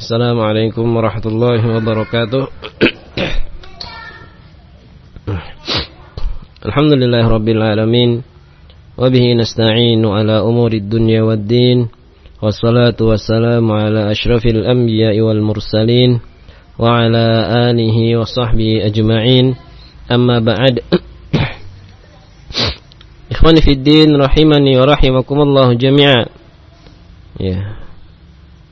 السلام عليكم ورحمة الله وبركاته. الحمد لله رب العالمين وبه نستعين على أمور الدنيا والدين والصلاة والسلام على أشرف الأنبياء والمرسلين وعلى آله وصحبه أجمعين. أما بعد إخواني في الدين رحمني ورحمكم الله جميعا. Yeah.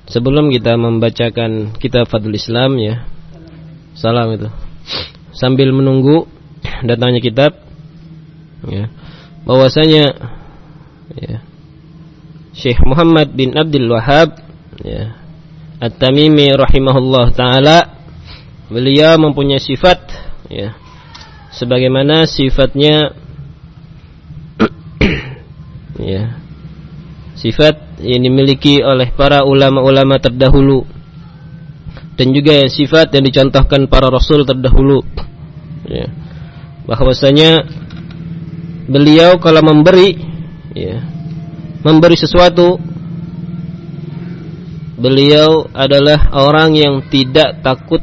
Sebelum kita membacakan kitab Fadul Islam ya. Salam itu. Sambil menunggu datangnya kitab ya. Bahwasanya ya Syekh Muhammad bin Abdul Wahab ya At-Tamimi rahimahullah taala beliau mempunyai sifat ya sebagaimana sifatnya ya sifat yang dimiliki oleh para ulama-ulama terdahulu dan juga sifat yang dicontohkan para rasul terdahulu. Ya. Bahwasanya beliau kalau memberi ya memberi sesuatu beliau adalah orang yang tidak takut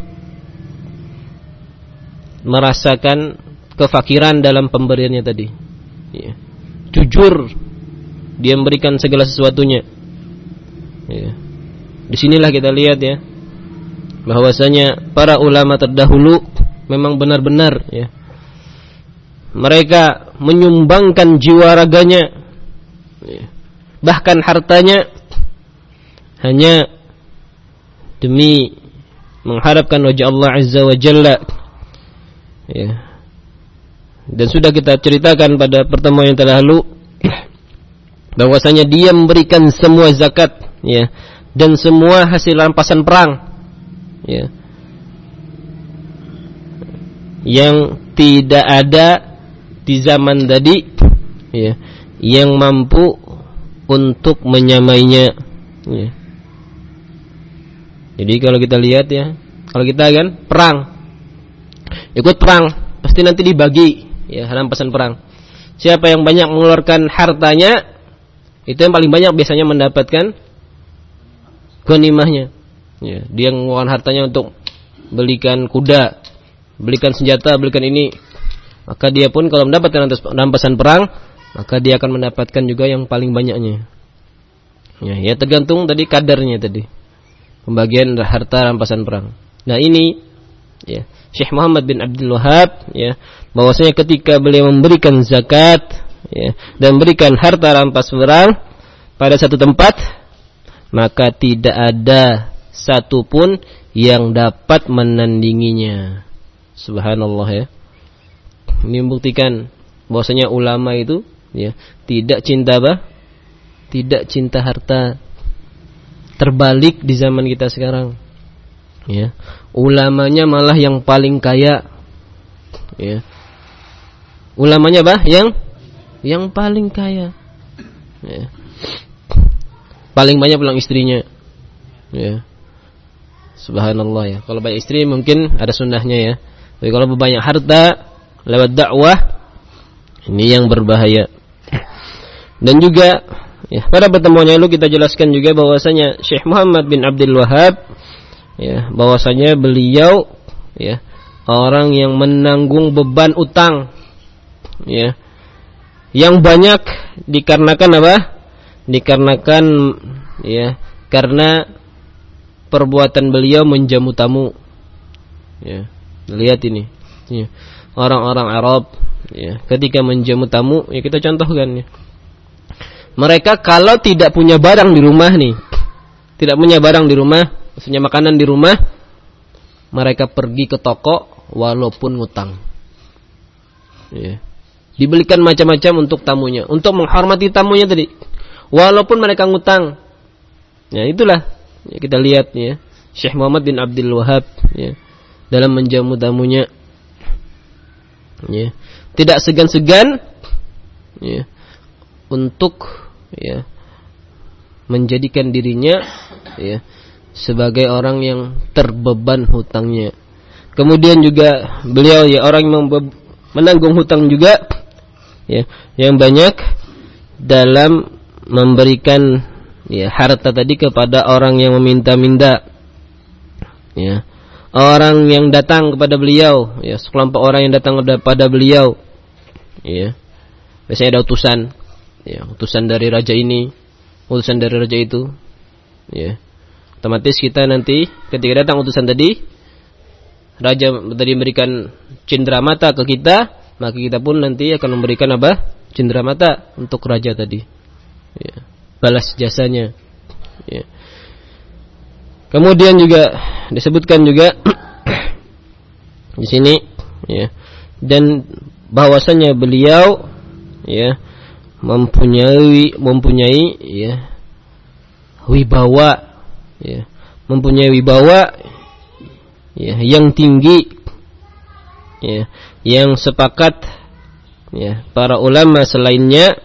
merasakan kefakiran dalam pemberiannya tadi. Ya. jujur dia memberikan segala sesuatunya. Ya. di sinilah kita lihat ya bahwasanya para ulama terdahulu memang benar-benar ya mereka menyumbangkan jiwa raganya bahkan hartanya hanya demi mengharapkan wajah Allah Azza wa Jalla ya. Dan sudah kita ceritakan pada pertemuan yang terdahulu bahwasanya dia memberikan semua zakat ya dan semua hasil rampasan perang ya yang tidak ada di zaman tadi ya yang mampu untuk menyamainya ya. Jadi kalau kita lihat ya, kalau kita kan perang ikut perang pasti nanti dibagi ya rampasan perang. Siapa yang banyak mengeluarkan hartanya itu yang paling banyak biasanya mendapatkan ghanimahnya. Ya, dia mengeluarkan hartanya untuk belikan kuda, belikan senjata, belikan ini maka dia pun kalau mendapatkan rampasan perang, maka dia akan mendapatkan juga yang paling banyaknya. Ya, ya tergantung tadi kadarnya tadi. Pembagian harta rampasan perang. Nah, ini ya, Syekh Muhammad bin Abdul Wahab ya, bahwasanya ketika beliau memberikan zakat ya, dan memberikan harta rampas perang pada satu tempat, maka tidak ada satupun yang dapat menandinginya. Subhanallah ya. Ini membuktikan bahwasanya ulama itu ya tidak cinta apa? Tidak cinta harta. Terbalik di zaman kita sekarang. Ya. Ulamanya malah yang paling kaya. Ya. Ulamanya bah yang yang paling kaya. Ya. Paling banyak pulang istrinya. Ya. Subhanallah ya. Kalau banyak istri mungkin ada sunnahnya ya. Tapi kalau banyak harta lewat dakwah ini yang berbahaya. Dan juga ya, pada pertemuan yang lalu kita jelaskan juga bahwasanya Syekh Muhammad bin Abdul Wahab ya, bahwasanya beliau ya orang yang menanggung beban utang ya yang banyak dikarenakan apa? Dikarenakan ya karena perbuatan beliau menjamu tamu. Ya, lihat ini. Ya orang-orang Arab ya, ketika menjamu tamu ya kita contohkan ya. Mereka kalau tidak punya barang di rumah nih, tidak punya barang di rumah, maksudnya makanan di rumah, mereka pergi ke toko walaupun ngutang. Ya. Dibelikan macam-macam untuk tamunya, untuk menghormati tamunya tadi. Walaupun mereka ngutang. Ya itulah ya, kita lihat ya. Syekh Muhammad bin Abdul Wahab ya, dalam menjamu tamunya ya, tidak segan-segan ya, untuk ya, menjadikan dirinya ya, sebagai orang yang terbeban hutangnya. Kemudian juga beliau ya orang yang menanggung hutang juga ya. Yang banyak dalam memberikan ya harta tadi kepada orang yang meminta-minta. Ya. Orang yang datang kepada beliau ya sekelompok orang yang datang kepada beliau. Ya. Biasanya ada utusan ya utusan dari raja ini utusan dari raja itu. Ya. Otomatis kita nanti ketika datang utusan tadi raja tadi memberikan cindera mata ke kita maka kita pun nanti akan memberikan apa? Cindera mata untuk raja tadi. Ya balas jasanya. Ya. Kemudian juga disebutkan juga di sini ya dan bahwasanya beliau ya mempunyai mempunyai ya wibawa ya mempunyai wibawa ya yang tinggi ya yang sepakat ya para ulama selainnya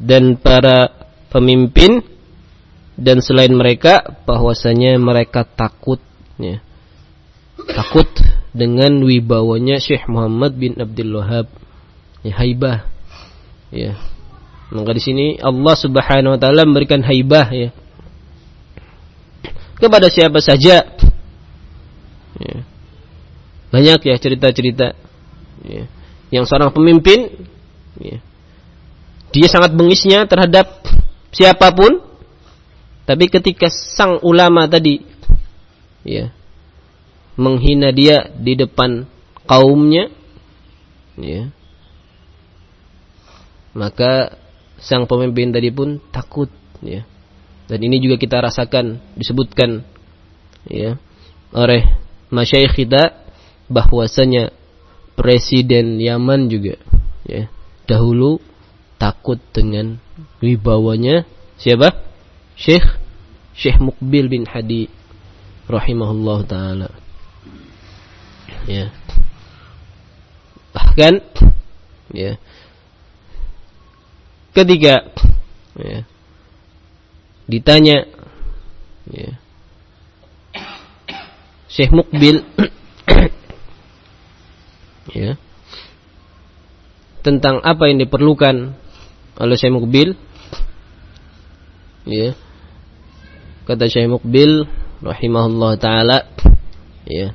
dan para pemimpin dan selain mereka bahwasanya mereka takut ya takut dengan wibawanya Syekh Muhammad bin Abdul Wahab ya haibah ya maka di sini Allah Subhanahu wa taala memberikan haibah ya kepada siapa saja. Ya. Banyak ya cerita-cerita ya. yang seorang pemimpin ya. dia sangat bengisnya terhadap siapa pun tapi ketika sang ulama tadi ya menghina dia di depan kaumnya ya maka sang pemimpin tadi pun takut ya dan ini juga kita rasakan disebutkan ya oleh masyayikh kita bahwasanya presiden Yaman juga ya dahulu takut dengan wibawanya siapa? Syekh Syekh Mukbil bin Hadi rahimahullah taala. Ya. Bahkan ya ketika ya, ditanya ya, Syekh Mukbil ya, tentang apa yang diperlukan oleh Syekh Mukbil. Ya. Kata Syekh Mukbil rahimahullah taala ya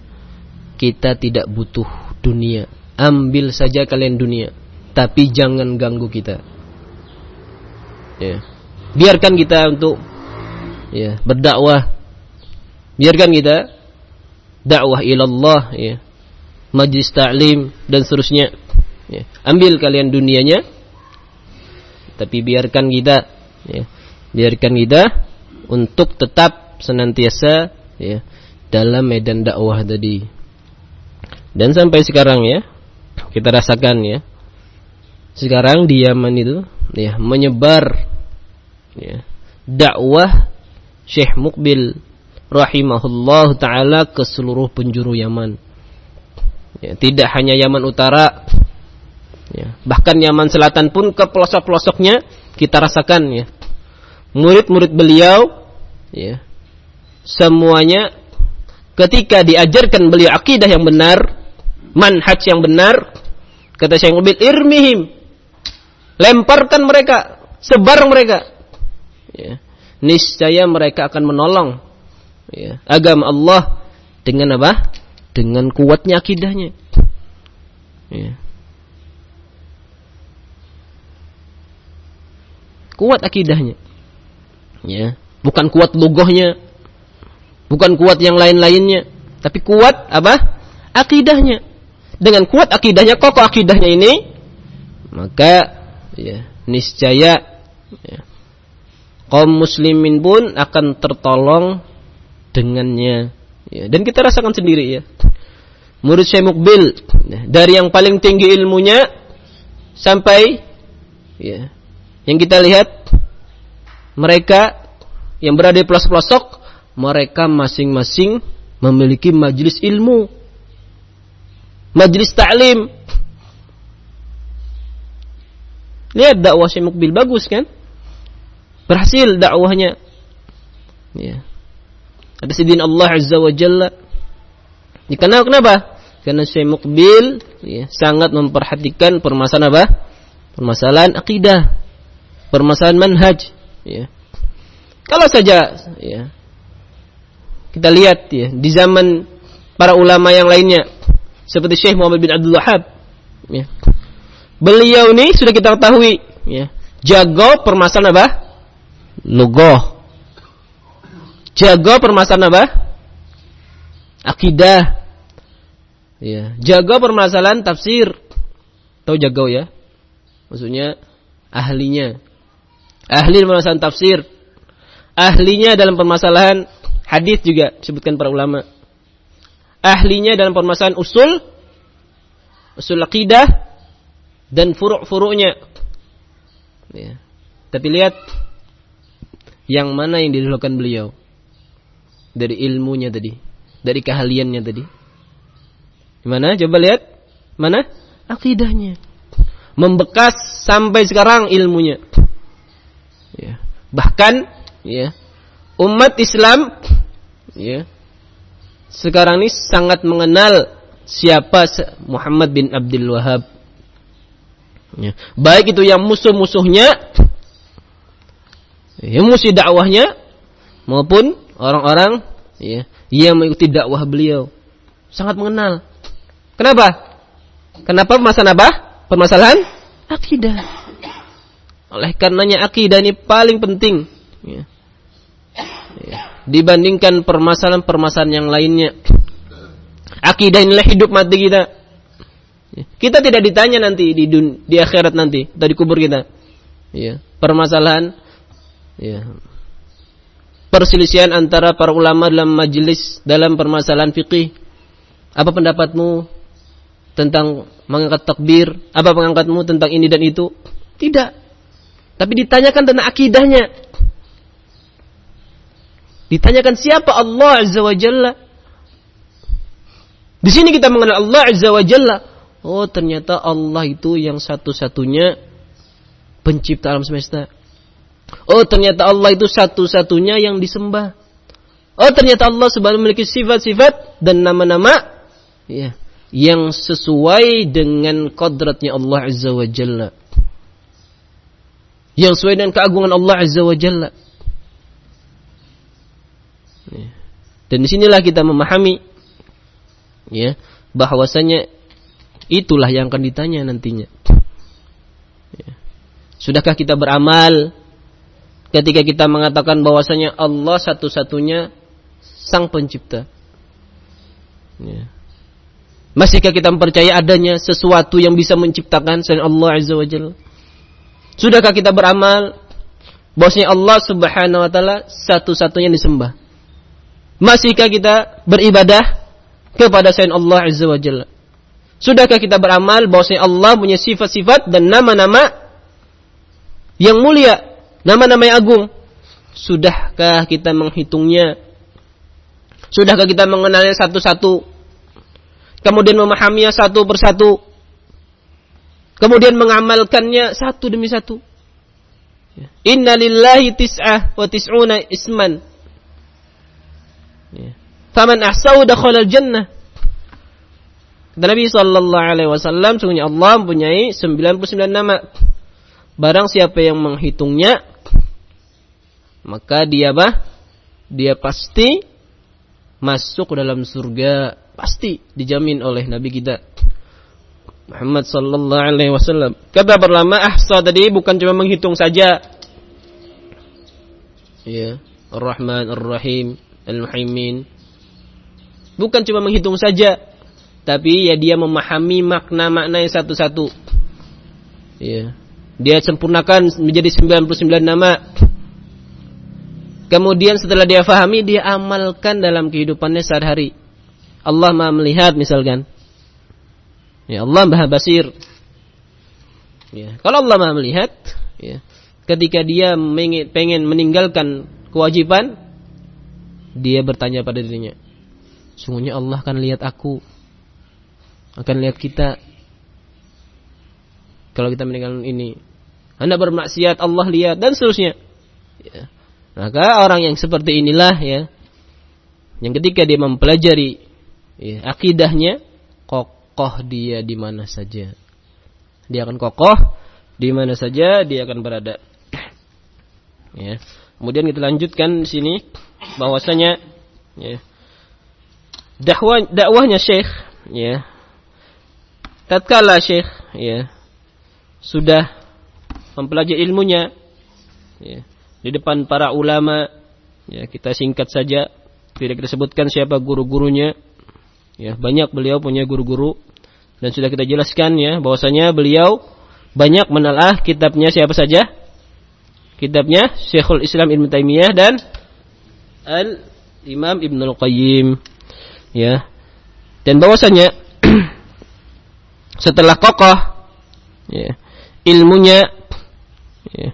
kita tidak butuh dunia. Ambil saja kalian dunia tapi jangan ganggu kita. Ya. Biarkan kita untuk ya berdakwah. Biarkan kita dakwah ilallah ya majlis ta'lim dan seterusnya ya. ambil kalian dunianya tapi biarkan kita ya biarkan kita untuk tetap senantiasa ya dalam medan dakwah tadi dan sampai sekarang ya kita rasakan ya sekarang di Yaman itu ya menyebar ya, dakwah Syekh Mukbil rahimahullah taala ke seluruh penjuru Yaman. Ya, tidak hanya Yaman Utara, ya, bahkan Yaman Selatan pun ke pelosok-pelosoknya kita rasakan ya. Murid-murid beliau ya, semuanya ketika diajarkan beliau akidah yang benar, manhaj yang benar, kata Syekh Mukbil irmihim. Lemparkan mereka, sebar mereka ya, niscaya mereka akan menolong ya, agama Allah dengan apa? Dengan kuatnya akidahnya. Ya. Kuat akidahnya. Ya, bukan kuat lugohnya, bukan kuat yang lain-lainnya, tapi kuat apa? Akidahnya. Dengan kuat akidahnya, kokoh akidahnya ini, maka ya, niscaya ya, kaum muslimin pun akan tertolong dengannya. Ya, dan kita rasakan sendiri ya. Murid Syekh Mukbil ya, dari yang paling tinggi ilmunya sampai ya, yang kita lihat mereka yang berada di pelosok-pelosok mereka masing-masing memiliki majelis ilmu, majelis taklim. Lihat dakwah Syekh Mukbil bagus kan? berhasil dakwahnya. Ya. Ada sidin Allah Azza wa Jalla. Dikenal kenapa? Karena Syekh Mukbil ya, sangat memperhatikan permasalahan apa? Permasalahan akidah, permasalahan manhaj. Ya. Kalau saja ya, kita lihat ya di zaman para ulama yang lainnya seperti Syekh Muhammad bin Abdul Wahab ya. Beliau ini sudah kita ketahui ya, jago permasalahan apa? Lugoh. Jago permasalahan apa? Akidah. Ya, jago permasalahan tafsir. Tahu jago ya? Maksudnya ahlinya. Ahli permasalahan tafsir. Ahlinya dalam permasalahan hadis juga disebutkan para ulama ahlinya dalam permasalahan usul, usul akidah dan furuk-furuknya. Ya. Tapi lihat yang mana yang didahulukan beliau dari ilmunya tadi, dari keahliannya tadi. Gimana? Coba lihat. Mana? Akidahnya. Membekas sampai sekarang ilmunya. Ya. Bahkan ya, umat Islam ya, sekarang ini sangat mengenal siapa Muhammad bin Abdul Wahab. Ya. Baik itu yang musuh-musuhnya, yang musuh dakwahnya, maupun orang-orang ya, yang mengikuti dakwah beliau. Sangat mengenal. Kenapa? Kenapa permasalahan apa? Permasalahan akidah. Oleh karenanya akidah ini paling penting. Ya. Ya dibandingkan permasalahan-permasalahan yang lainnya. Akidah inilah hidup mati kita. Kita tidak ditanya nanti di dun di akhirat nanti atau kubur kita. Ya, permasalahan ya. Perselisihan antara para ulama dalam majelis dalam permasalahan fikih. Apa pendapatmu tentang mengangkat takbir? Apa pengangkatmu tentang ini dan itu? Tidak. Tapi ditanyakan tentang akidahnya. Ditanyakan siapa Allah Azza wa Jalla. Di sini kita mengenal Allah Azza wa Jalla. Oh ternyata Allah itu yang satu-satunya pencipta alam semesta. Oh ternyata Allah itu satu-satunya yang disembah. Oh ternyata Allah sebenarnya memiliki sifat-sifat dan nama-nama ya, yang sesuai dengan kodratnya Allah Azza wa Jalla. Yang sesuai dengan keagungan Allah Azza wa Jalla. Ya. Dan di sinilah kita memahami ya bahwasanya itulah yang akan ditanya nantinya. Ya. Sudahkah kita beramal ketika kita mengatakan bahwasanya Allah satu-satunya sang pencipta? Ya. Masihkah kita mempercayai adanya sesuatu yang bisa menciptakan selain Allah Azza wa Jalla? Sudahkah kita beramal bahwasanya Allah Subhanahu wa taala satu-satunya disembah? Masihkah kita beribadah kepada selain Allah Azza wa Jalla? Sudahkah kita beramal bahwa Allah punya sifat-sifat dan nama-nama yang mulia, nama-nama yang agung? Sudahkah kita menghitungnya? Sudahkah kita mengenalnya satu-satu? Kemudian memahaminya satu persatu? Kemudian mengamalkannya satu demi satu? Inna lillahi tis'ah wa tis'una isman. Faman ahsau dakhala jannah. Kata Nabi sallallahu alaihi wasallam, sungguhnya Allah mempunyai 99 nama. Barang siapa yang menghitungnya, maka dia bah, dia pasti masuk ke dalam surga, pasti dijamin oleh Nabi kita. Muhammad sallallahu alaihi wasallam. Kata perlama ahsa tadi bukan cuma menghitung saja. Ya, Ar-Rahman Ar-Rahim Al-Muhaimin. Bukan cuma menghitung saja, tapi ya dia memahami makna-makna yang satu-satu. Ya. Dia sempurnakan menjadi 99 nama. Kemudian setelah dia fahami, dia amalkan dalam kehidupannya sehari-hari. Allah Maha melihat misalkan. Ya Allah Maha basir. Ya, kalau Allah Maha melihat, ya, ketika dia pengen meninggalkan kewajiban, dia bertanya pada dirinya, sungguhnya Allah akan lihat aku, akan lihat kita. Kalau kita meninggalkan ini, anda bermaksiat Allah lihat dan seterusnya. Ya. Maka orang yang seperti inilah ya, yang ketika dia mempelajari ya, akidahnya, kokoh dia di mana saja. Dia akan kokoh di mana saja dia akan berada. Ya. Kemudian kita lanjutkan di sini bahwasanya ya. Dakwah dakwahnya Syekh ya. Tatkala Syekh ya sudah mempelajari ilmunya ya, di depan para ulama ya kita singkat saja. Tidak kita sebutkan siapa guru-gurunya. Ya banyak beliau punya guru-guru. Dan sudah kita jelaskan ya bahwasanya beliau banyak menalah kitabnya siapa saja? Kitabnya Syekhul Islam Ibn Taimiyah dan Al Imam Ibnul Qayyim ya. Dan bahwasanya setelah kokoh ya, ilmunya ya,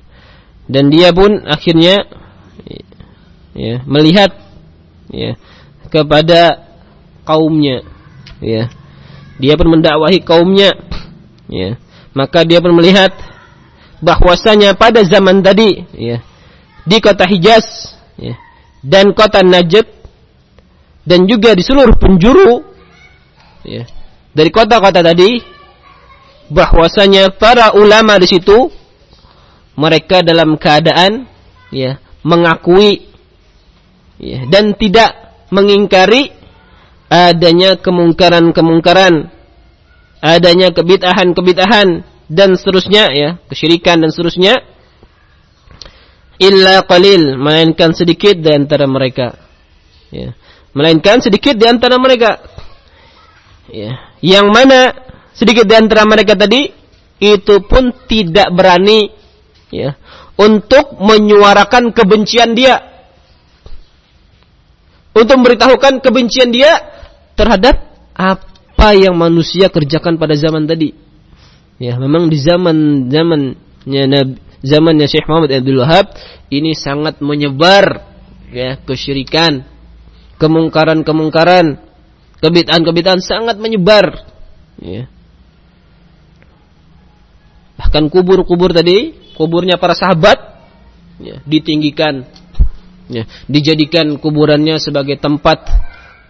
dan dia pun akhirnya ya, melihat ya, kepada kaumnya ya. Dia pun mendakwahi kaumnya ya. Maka dia pun melihat bahwasanya pada zaman tadi ya di kota Hijaz ya dan kota Najd dan juga di seluruh penjuru ya dari kota-kota tadi bahwasanya para ulama di situ mereka dalam keadaan ya mengakui ya, dan tidak mengingkari adanya kemungkaran-kemungkaran, adanya kebid'ahan-kebid'ahan dan seterusnya ya, kesyirikan dan seterusnya illa qalil melainkan sedikit di antara mereka ya melainkan sedikit di antara mereka ya yang mana sedikit di antara mereka tadi itu pun tidak berani ya. Untuk menyuarakan kebencian dia. Untuk memberitahukan kebencian dia terhadap apa yang manusia kerjakan pada zaman tadi. Ya memang di zaman zamannya Nabi zamannya Syekh Muhammad Abdul Wahab ini sangat menyebar ya kesyirikan kemungkaran-kemungkaran kebid'ahan-kebid'ahan sangat menyebar ya. Bahkan kubur-kubur tadi, kuburnya para sahabat ya, ditinggikan, ya, dijadikan kuburannya sebagai tempat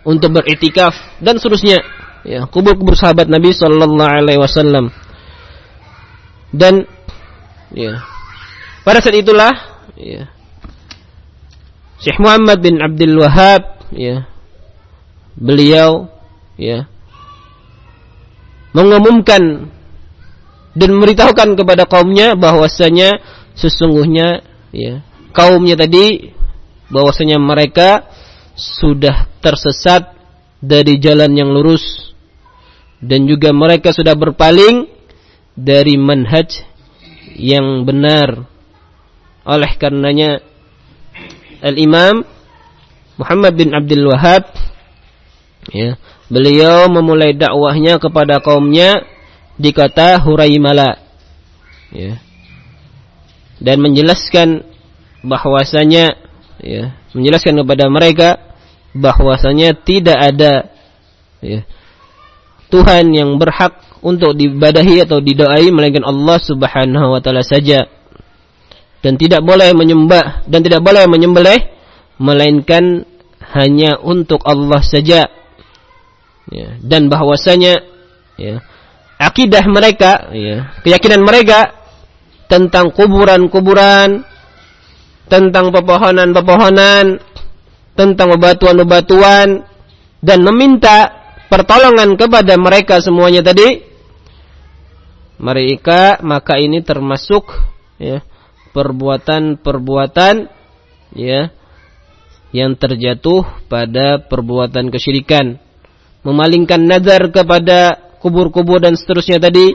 untuk beritikaf dan seterusnya. Ya, kubur-kubur sahabat Nabi Sallallahu Alaihi Wasallam. Dan ya, pada saat itulah ya, Syekh Muhammad bin Abdul Wahab ya, beliau ya mengumumkan dan memberitahukan kepada kaumnya bahwasanya sesungguhnya ya kaumnya tadi bahwasanya mereka sudah tersesat dari jalan yang lurus. Dan juga mereka sudah berpaling dari manhaj yang benar. Oleh karenanya Al-Imam Muhammad bin Abdul Wahab ya beliau memulai dakwahnya kepada kaumnya di kota Huraimala. Ya. Dan menjelaskan bahwasanya ya menjelaskan kepada mereka bahwasanya tidak ada ya Tuhan yang berhak untuk diibadahi atau didoai melainkan Allah Subhanahu wa taala saja. Dan tidak boleh menyembah dan tidak boleh menyembelih melainkan hanya untuk Allah saja. Ya. Dan bahwasanya ya akidah mereka, ya, keyakinan mereka tentang kuburan-kuburan, tentang pepohonan-pepohonan, tentang bebatuan-bebatuan, dan meminta pertolongan kepada mereka semuanya tadi, mereka maka ini termasuk ya perbuatan-perbuatan ya yang terjatuh pada perbuatan kesyirikan. Memalingkan nazar kepada kubur-kubur dan seterusnya tadi.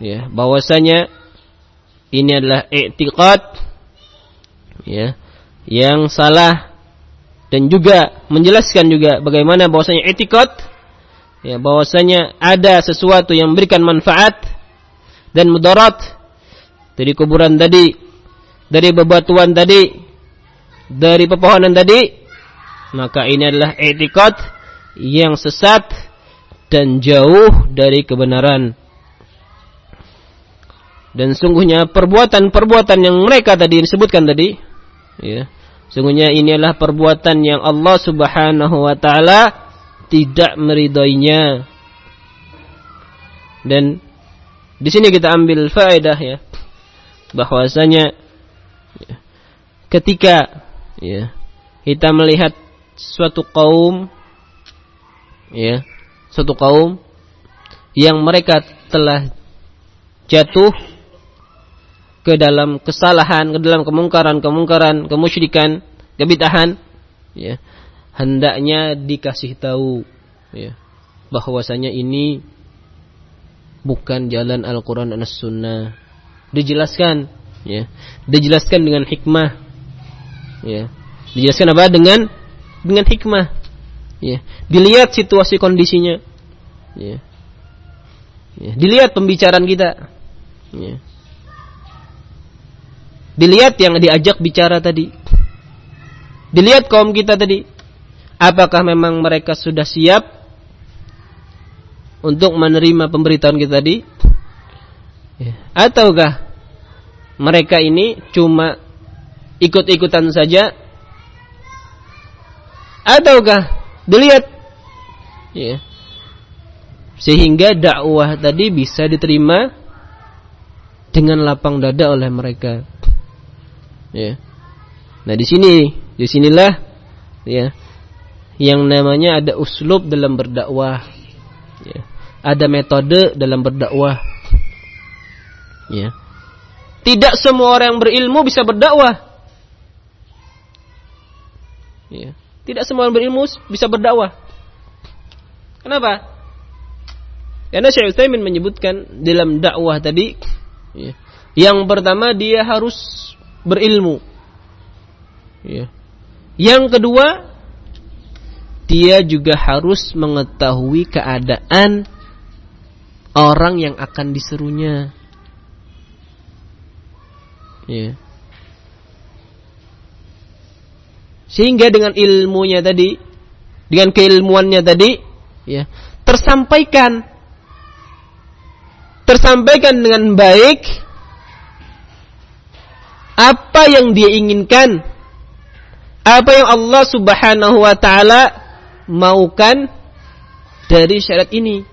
Ya bahwasanya ini adalah i'tiqad ya yang salah dan juga menjelaskan juga bagaimana bahwasanya i'tiqad ya bahwasanya ada sesuatu yang memberikan manfaat dan mudarat dari kuburan tadi dari bebatuan tadi dari pepohonan tadi maka ini adalah i'tiqad yang sesat dan jauh dari kebenaran. Dan sungguhnya perbuatan-perbuatan yang mereka tadi disebutkan tadi, ya, sungguhnya ini adalah perbuatan yang Allah Subhanahu wa taala tidak meridainya. Dan di sini kita ambil faedah ya, bahwasanya ya, ketika ya, kita melihat suatu kaum ya, suatu kaum yang mereka telah jatuh ke dalam kesalahan, ke dalam kemungkaran-kemungkaran, kemusyrikan, kebitahan, ya, hendaknya dikasih tahu, ya, bahwasanya ini bukan jalan Al-Quran dan As-Sunnah. Dijelaskan, ya, dijelaskan dengan hikmah, ya, dijelaskan apa? Dengan dengan hikmah, ya, dilihat situasi kondisinya, ya, ya dilihat pembicaraan kita, ya Dilihat yang diajak bicara tadi. Dilihat kaum kita tadi. Apakah memang mereka sudah siap untuk menerima pemberitahuan kita tadi? Ya. Ataukah mereka ini cuma ikut-ikutan saja? Ataukah dilihat ya, sehingga dakwah tadi bisa diterima dengan lapang dada oleh mereka. Ya. Nah di sini, di sinilah ya yang namanya ada uslub dalam berdakwah. Ya. Ada metode dalam berdakwah. Ya. Tidak semua orang yang berilmu bisa berdakwah. Ya. Tidak semua orang berilmu bisa berdakwah. Kenapa? Karena Syekh Utsaimin menyebutkan dalam dakwah tadi, ya, yang pertama dia harus berilmu. Ya. Yang kedua, dia juga harus mengetahui keadaan orang yang akan diserunya. Ya. Sehingga dengan ilmunya tadi, dengan keilmuannya tadi, ya, tersampaikan tersampaikan dengan baik apa yang dia inginkan, apa yang Allah Subhanahu wa taala maukan dari syarat ini.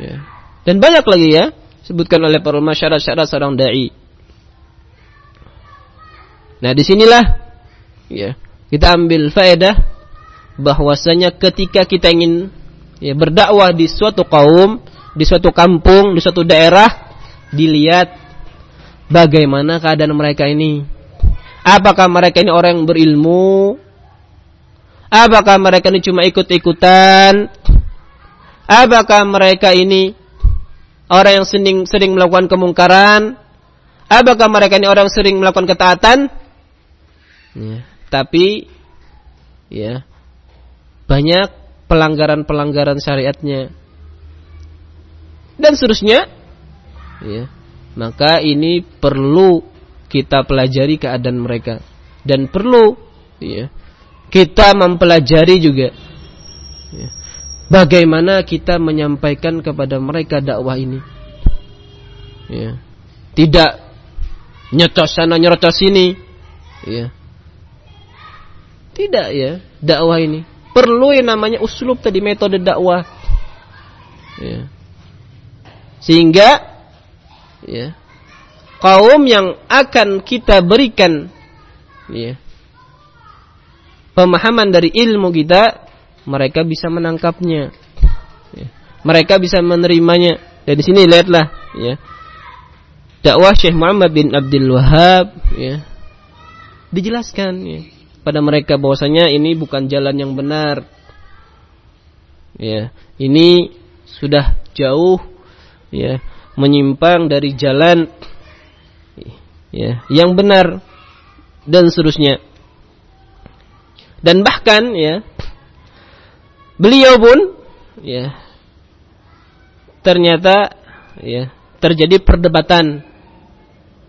Ya. Dan banyak lagi ya sebutkan oleh para ulama syarat-syarat seorang dai. Nah, di sinilah ya, kita ambil faedah bahwasanya ketika kita ingin ya, berdakwah di suatu kaum, di suatu kampung, di suatu daerah, dilihat bagaimana keadaan mereka ini. Apakah mereka ini orang yang berilmu? Apakah mereka ini cuma ikut-ikutan? Apakah mereka ini orang yang sering, sering melakukan kemungkaran? Apakah mereka ini orang yang sering melakukan ketaatan? Ya, tapi ya banyak pelanggaran-pelanggaran syariatnya. Dan seterusnya ya, maka ini perlu kita pelajari keadaan mereka. Dan perlu ya, kita mempelajari juga ya, bagaimana kita menyampaikan kepada mereka dakwah ini. Ya, tidak nyocos sana nyocos sini ya. tidak ya dakwah ini perlu yang namanya uslub tadi metode dakwah ya. sehingga ya, kaum yang akan kita berikan ya, pemahaman dari ilmu kita, mereka bisa menangkapnya, ya, mereka bisa menerimanya. Dan di sini lihatlah, ya, dakwah Syekh Muhammad bin Abdul Wahab, ya, dijelaskan ya, pada mereka bahwasanya ini bukan jalan yang benar. Ya, ini sudah jauh ya menyimpang dari jalan ya yang benar dan seterusnya. Dan bahkan ya beliau pun ya ternyata ya terjadi perdebatan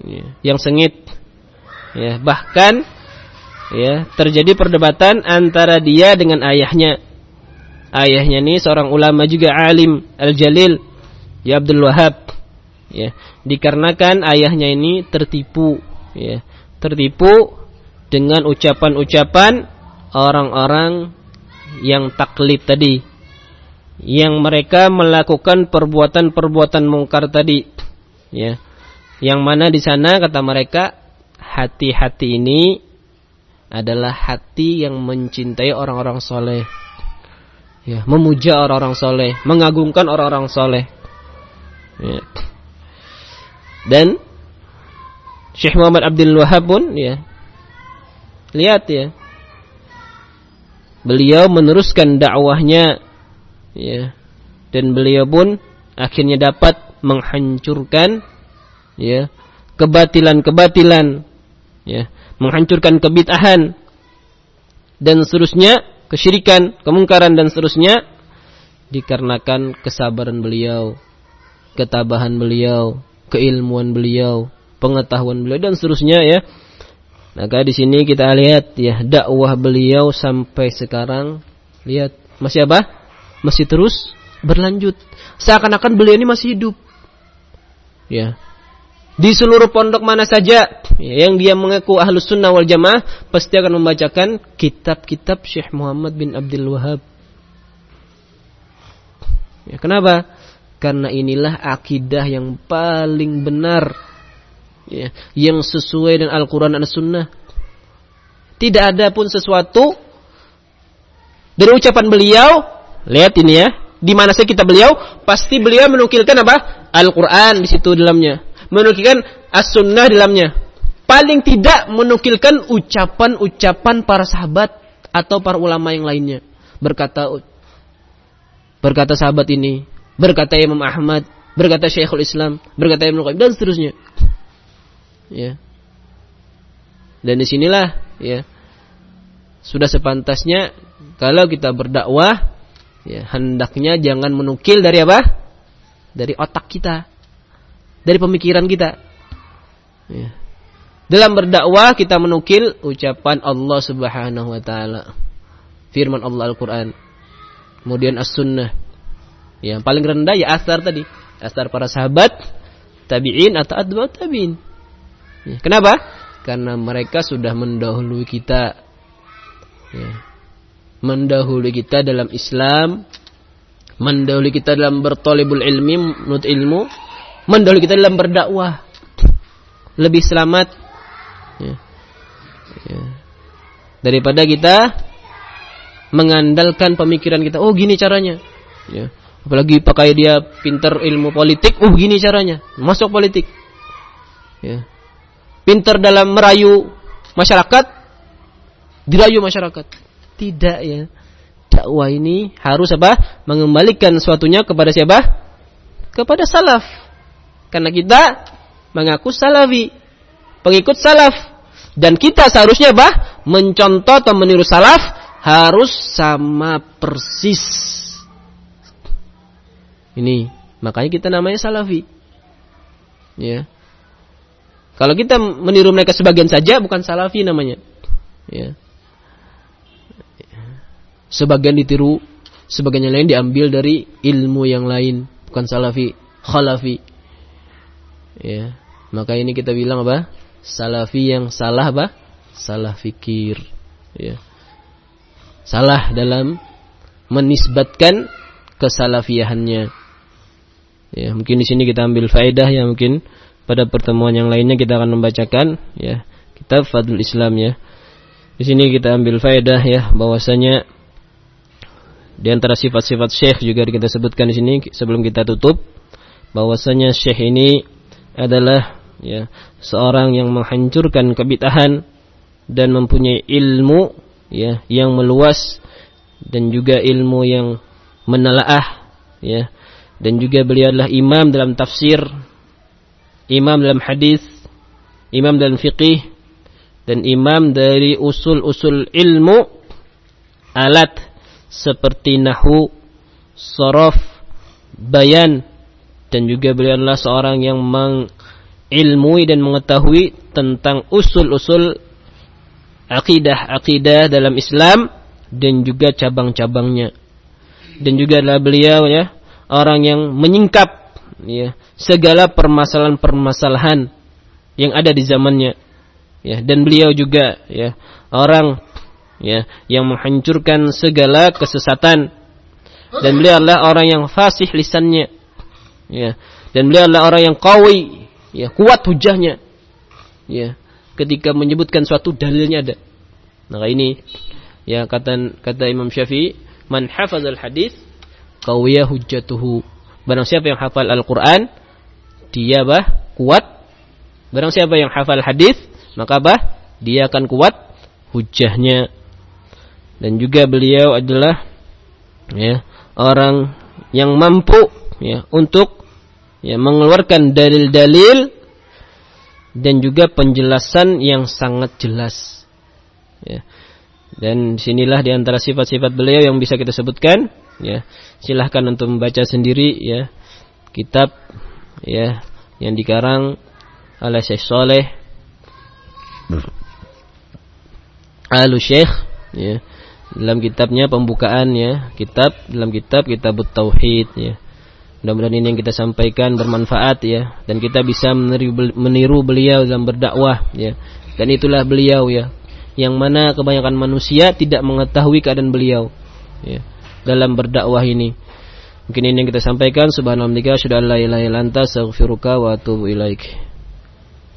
ya, yang sengit ya bahkan ya terjadi perdebatan antara dia dengan ayahnya. Ayahnya ini seorang ulama juga alim al-jalil ya Abdul Wahab ya dikarenakan ayahnya ini tertipu. Ya tertipu dengan ucapan-ucapan orang-orang yang taklid tadi. Yang mereka melakukan perbuatan-perbuatan mungkar tadi. Ya yang mana di sana kata mereka hati-hati ini adalah hati yang mencintai orang-orang soleh. Ya, memuja orang-orang soleh, mengagungkan orang-orang soleh. Ya. Dan Syekh Muhammad Abdul Wahab pun ya lihat ya beliau meneruskan dakwahnya ya dan beliau pun akhirnya dapat menghancurkan ya kebatilan-kebatilan ya menghancurkan kebid'ahan dan seterusnya kesyirikan kemungkaran dan seterusnya dikarenakan kesabaran beliau ketabahan beliau keilmuan beliau pengetahuan beliau dan seterusnya ya maka di sini kita lihat ya dakwah beliau sampai sekarang lihat masih apa masih terus berlanjut. Seakan-akan beliau ini masih hidup. Ya. Di seluruh pondok mana saja ya, yang dia mengaku ahlus sunnah wal jamaah pasti akan membacakan kitab-kitab Syekh Muhammad bin Abdul Wahab. Ya, kenapa? Karena inilah akidah yang paling benar. Ya, yang sesuai dengan Al-Quran dan Sunnah. Tidak ada pun sesuatu dari ucapan beliau, lihat ini ya, di mana saja kita beliau, pasti beliau menukilkan apa? Al-Quran di situ dalamnya. Menukilkan As-Sunnah dalamnya. Paling tidak menukilkan ucapan-ucapan para sahabat atau para ulama yang lainnya. Berkata berkata sahabat ini, berkata Imam Ahmad, berkata Syekhul Islam, berkata Ibnu Qayyim dan seterusnya. Ya. Dan di sinilah ya sudah sepantasnya kalau kita berdakwah Ya, hendaknya jangan menukil dari apa? Dari otak kita. Dari pemikiran kita. Ya. Dalam berdakwah kita menukil ucapan Allah Subhanahu wa taala. Firman Allah Al-Qur'an. Kemudian As-Sunnah. Yang paling rendah ya asar tadi. Asar para sahabat, tabi'in atau adwa tabi'in. Ya. Kenapa? Karena mereka sudah mendahului kita. Ya mendahului kita dalam Islam, mendahului kita dalam bertolibul ilmi, menurut ilmu, mendahului kita dalam berdakwah. Lebih selamat ya. Ya. daripada kita mengandalkan pemikiran kita. Oh gini caranya. Ya. Apalagi pakai dia pinter ilmu politik, oh gini caranya, masuk politik. Ya. Pinter dalam merayu masyarakat, dirayu masyarakat tidak ya. Dakwah ini harus apa? Mengembalikan suatunya kepada siapa? Kepada salaf. Karena kita mengaku salafi. Pengikut salaf. Dan kita seharusnya apa? Mencontoh atau meniru salaf harus sama persis. Ini makanya kita namanya salafi. Ya. Kalau kita meniru mereka sebagian saja bukan salafi namanya. Ya. Sebagian ditiru, sebagian yang lain diambil dari ilmu yang lain, bukan salafi, khalafi. Ya. Maka ini kita bilang apa? Salafi yang salah apa? Salah fikir. Ya. Salah dalam menisbatkan kesalafiahannya. Ya, mungkin di sini kita ambil faedah ya mungkin pada pertemuan yang lainnya kita akan membacakan ya kitab Fadlul Islam ya. Di sini kita ambil faedah ya bahwasanya di antara sifat-sifat syekh juga kita sebutkan di sini sebelum kita tutup bahwasanya syekh ini adalah ya seorang yang menghancurkan kebitahan dan mempunyai ilmu ya yang meluas dan juga ilmu yang menelaah ya. Dan juga beliau adalah imam dalam tafsir imam dalam hadis imam dalam fiqih dan imam dari usul-usul ilmu alat seperti nahu, sorof, bayan dan juga beliau adalah seorang yang mengilmui dan mengetahui tentang usul-usul akidah-akidah dalam Islam dan juga cabang-cabangnya. Dan juga adalah beliau ya orang yang menyingkap ya segala permasalahan-permasalahan yang ada di zamannya. Ya, dan beliau juga ya orang ya yang menghancurkan segala kesesatan dan beliau adalah orang yang fasih lisannya ya dan beliau adalah orang yang kawi ya kuat hujahnya ya ketika menyebutkan suatu dalilnya ada Maka ini ya kata kata Imam Syafi'i, man hafazal hadis qawiya hujjatuhu. Barang siapa yang hafal Al-Qur'an, dia bah kuat. Barang siapa yang hafal hadis, maka bah dia akan kuat hujahnya. Dan juga beliau adalah ya orang yang mampu ya untuk ya mengeluarkan dalil-dalil dan juga penjelasan yang sangat jelas. Ya. Dan sinilah di antara sifat-sifat beliau yang bisa kita sebutkan. Ya, silahkan untuk membaca sendiri ya kitab ya yang dikarang oleh Syekh Soleh Alu Syekh ya dalam kitabnya pembukaan ya kitab dalam kitab kitab tauhid ya Mudah-mudahan ini yang kita sampaikan bermanfaat ya dan kita bisa meniru beliau dalam berdakwah ya. Dan itulah beliau ya yang mana kebanyakan manusia tidak mengetahui keadaan beliau ya dalam berdakwah ini. Mungkin ini yang kita sampaikan subhanallah sudah la ilaha illa anta astaghfiruka wa atubu.